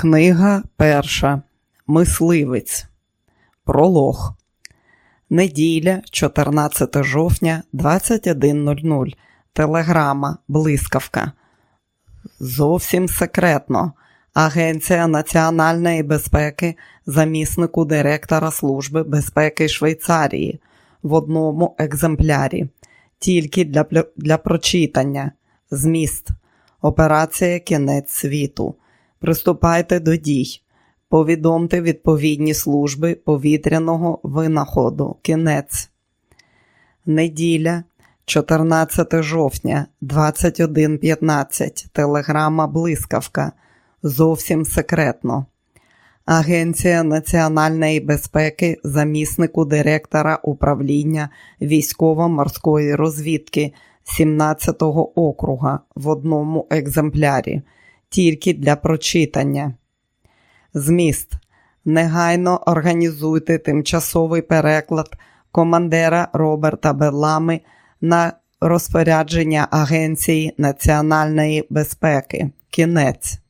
Книга перша. Мисливець. Пролог. Неділя, 14 жовтня, 21.00. Телеграма. Блискавка. Зовсім секретно. Агенція національної безпеки заміснику директора Служби безпеки Швейцарії в одному екземплярі. Тільки для, для прочитання. Зміст. Операція Кінець світу. Приступайте до дій. Повідомте відповідні служби повітряного винаходу. Кінець. Неділя, 14 жовтня, 21.15. Телеграма Блискавка. Зовсім секретно. Агенція національної безпеки заміснику директора управління військово-морської розвідки 17-го округа в одному екземплярі тільки для прочитання. Зміст. Негайно організуйте тимчасовий переклад командира Роберта Берлами на розпорядження Агенції національної безпеки. Кінець.